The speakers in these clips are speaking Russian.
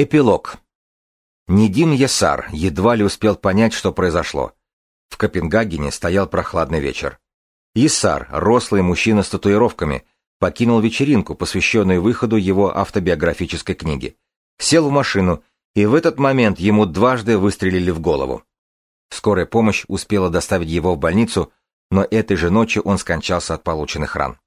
Эпилог. Недим Ясар едва ли успел понять, что произошло. В Копенгагене стоял прохладный вечер. Ясар, рослый мужчина с татуировками, покинул вечеринку, посвященную выходу его автобиографической книги. Сел в машину, и в этот момент ему дважды выстрелили в голову. Скорая помощь успела доставить его в больницу, но этой же ночью он скончался от полученных ран.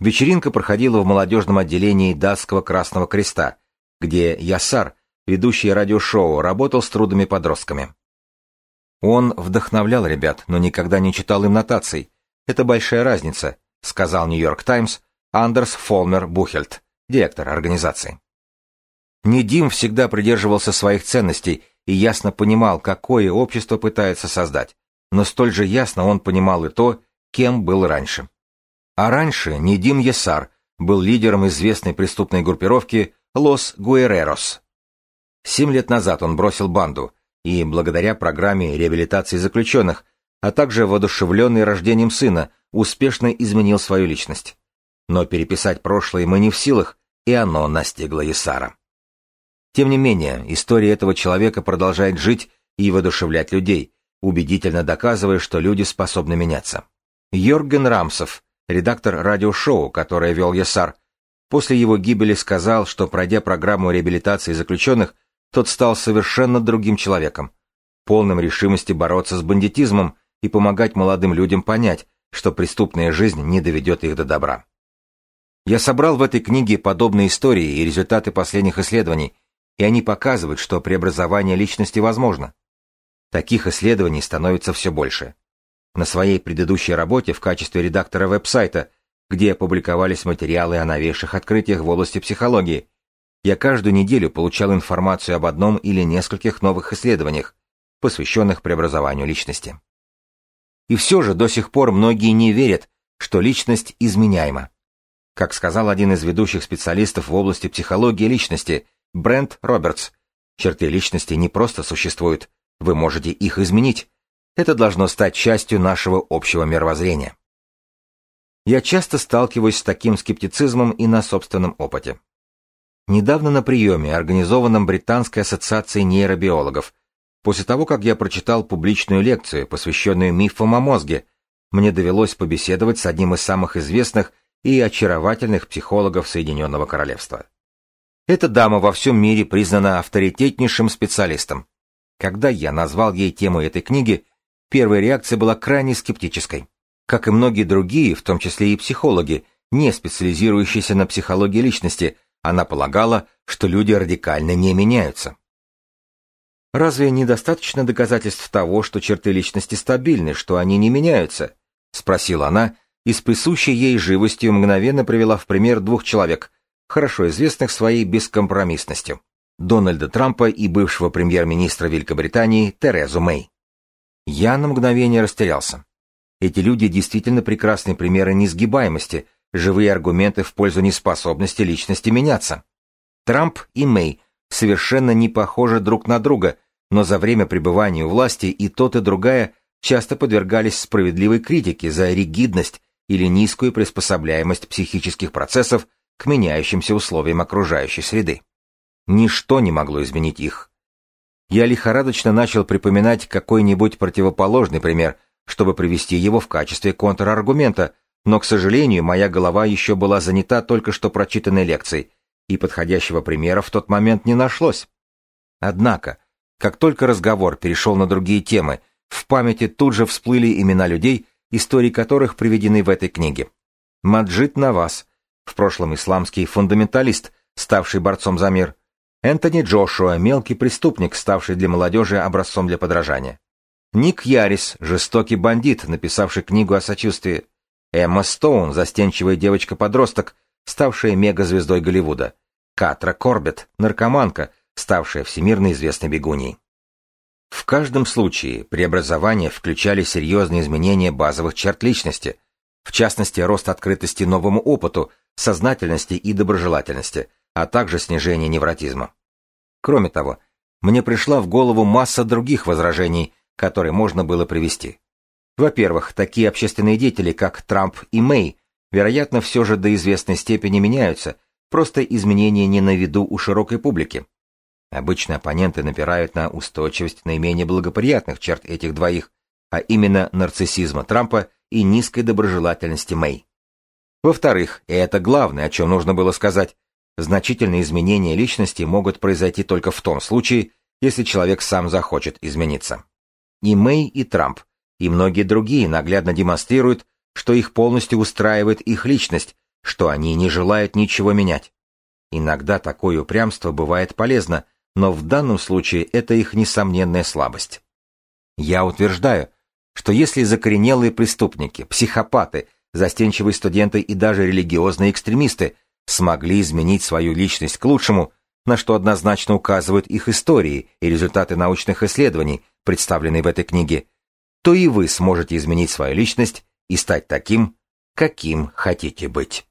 Вечеринка проходила в молодежном отделении Датского Красного Креста, где Ясар, ведущий радиошоу, работал с трудными подростками. Он вдохновлял ребят, но никогда не читал им нотаций. Это большая разница, сказал Нью-Йорк Таймс Андерс Фолмер Бухельт, директор организации. Недим всегда придерживался своих ценностей и ясно понимал, какое общество пытается создать, но столь же ясно он понимал и то, кем был раньше. А раньше Недим Ясар был лидером известной преступной группировки Лос Гуэрерос. Семь лет назад он бросил банду, и благодаря программе реабилитации заключенных, а также воодушевленный рождением сына, успешно изменил свою личность. Но переписать прошлое мы не в силах, и оно настигло Исара. Тем не менее, история этого человека продолжает жить и воодушевлять людей, убедительно доказывая, что люди способны меняться. Йорген Рамсов, редактор радиошоу, которое вел Ясар, После его гибели сказал, что пройдя программу реабилитации заключенных, тот стал совершенно другим человеком, полным решимости бороться с бандитизмом и помогать молодым людям понять, что преступная жизнь не доведет их до добра. Я собрал в этой книге подобные истории и результаты последних исследований, и они показывают, что преобразование личности возможно. Таких исследований становится все больше. На своей предыдущей работе в качестве редактора веб-сайта где опубликовались материалы о новейших открытиях в области психологии. Я каждую неделю получал информацию об одном или нескольких новых исследованиях, посвященных преобразованию личности. И все же до сих пор многие не верят, что личность изменяема. Как сказал один из ведущих специалистов в области психологии личности, Брент Робертс, черты личности не просто существуют, вы можете их изменить. Это должно стать частью нашего общего мировоззрения. Я часто сталкиваюсь с таким скептицизмом и на собственном опыте. Недавно на приеме, организованном Британской ассоциацией нейробиологов, после того, как я прочитал публичную лекцию, посвященную мифам о мозге, мне довелось побеседовать с одним из самых известных и очаровательных психологов Соединенного Королевства. Эта дама во всем мире признана авторитетнейшим специалистом. Когда я назвал ей тему этой книги, первая реакция была крайне скептической. Как и многие другие, в том числе и психологи, не специализирующиеся на психологии личности, она полагала, что люди радикально не меняются. Разве недостаточно доказательств того, что черты личности стабильны, что они не меняются? Спросила она и с присущей ей живостью мгновенно привела в пример двух человек, хорошо известных своей бескомпромиссностью. Дональда Трампа и бывшего премьер-министра Великобритании Терезу Мэй. Я на мгновение растерялся. Эти люди действительно прекрасные примеры несгибаемости, живые аргументы в пользу неспособности личности меняться. Трамп и Мэй совершенно не похожи друг на друга, но за время пребывания у власти и тот, и другая часто подвергались справедливой критике за ригидность или низкую приспособляемость психических процессов к меняющимся условиям окружающей среды. Ничто не могло изменить их. Я лихорадочно начал припоминать какой-нибудь противоположный пример – чтобы привести его в качестве контраргумента, но, к сожалению, моя голова еще была занята только что прочитанной лекцией, и подходящего примера в тот момент не нашлось. Однако, как только разговор перешел на другие темы, в памяти тут же всплыли имена людей, истории которых приведены в этой книге. Маджид Навас, в прошлом исламский фундаменталист, ставший борцом за мир, Энтони Джошуа, мелкий преступник, ставший для молодежи образцом для подражания. Ник Ярис, жестокий бандит, написавший книгу о сочувствии. Эмма Стоун, застенчивая девочка-подросток, ставшая мегазвездой Голливуда. Катра Корбет, наркоманка, ставшая всемирно известной бегуней. В каждом случае преобразования включали серьезные изменения базовых черт личности, в частности, рост открытости новому опыту, сознательности и доброжелательности, а также снижение невротизма. Кроме того, мне пришла в голову масса других возражений, которые можно было привести. Во-первых, такие общественные деятели, как Трамп и Мэй, вероятно, все же до известной степени меняются, просто изменения не на виду у широкой публики. Обычно оппоненты напирают на устойчивость наименее благоприятных черт этих двоих, а именно нарциссизма Трампа и низкой доброжелательности Мэй. Во-вторых, и это главное, о чем нужно было сказать, значительные изменения личности могут произойти только в том случае, если человек сам захочет измениться. И Мэй, и Трамп, и многие другие наглядно демонстрируют, что их полностью устраивает их личность, что они не желают ничего менять. Иногда такое упрямство бывает полезно, но в данном случае это их несомненная слабость. Я утверждаю, что если закоренелые преступники, психопаты, застенчивые студенты и даже религиозные экстремисты смогли изменить свою личность к лучшему, на что однозначно указывают их истории и результаты научных исследований, представленные в этой книге, то и вы сможете изменить свою личность и стать таким, каким хотите быть.